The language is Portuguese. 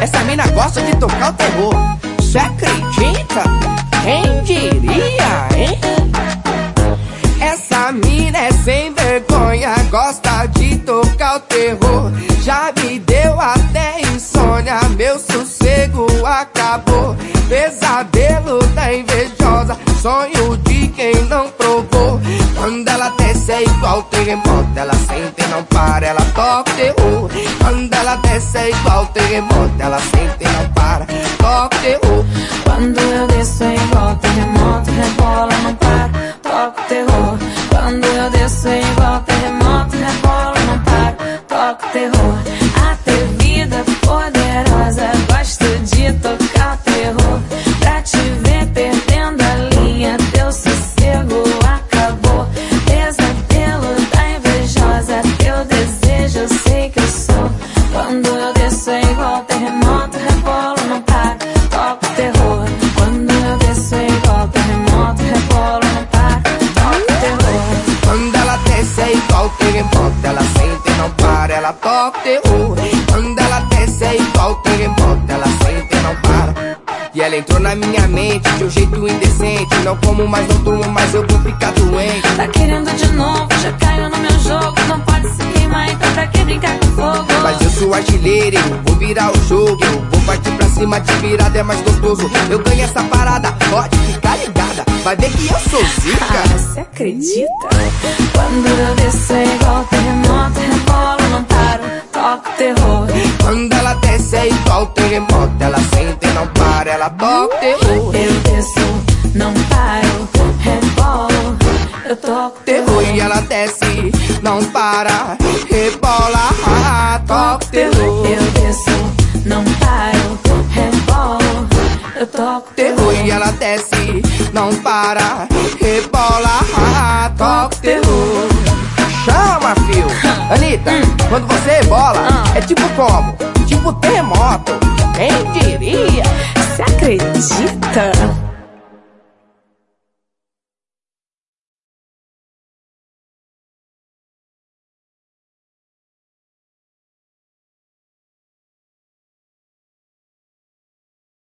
Essa mina gosta de tocar o terror. Você acredita? Quem diria, hein? Essa mina é sem vergonha, gosta de tocar o terror. Já me deu até insônia, meu sossego acabou. Pesadelo da invejosa, sonho de quem não provou. Quando ela desce é igual terremoto, ela sente e não para, ela toca o terror. Quando ela desce é igual terremoto, ela sente e não para, toca o terror. Quando eu desço é igual terremoto, rebola, não para, toca o terror. Quando eu desço é igual terremoto, rebola, não para, toca o terror. É igual terremoto, ela sente e não para, ela toca terror. Quando ela desce é igual terremoto, ela sente e não para. E ela entrou na minha mente de um jeito indecente. Não como mais, não durmo mais, eu vou ficar doente. Tá querendo de novo, já caiu no meu jogo. Não pode se queimar, então pra que brincar com fogo? Mas eu sou artilheiro, eu vou virar o jogo. Eu vou partir pra cima de virada, é mais gostoso. Eu ganho essa parada, pode ficar ligada. Vai ver que eu sou Ah, zica. você acredita? Quando eu desço é igual terremoto, rebola, não paro, toca o terror. Quando ela desce é igual terremoto, ela sente e não para, ela toca o terror. Eu desço, não paro, rebolo, eu toco o terror e ela desce, não para, rebola, ah, o terror. Eu desço, não paro, rebolo, eu toco o Terror e ela desce, não para, rebola, ah, toca o terror. Anitta, quando você rebola, Ah. é tipo como? Tipo terremoto. Quem diria? Você acredita?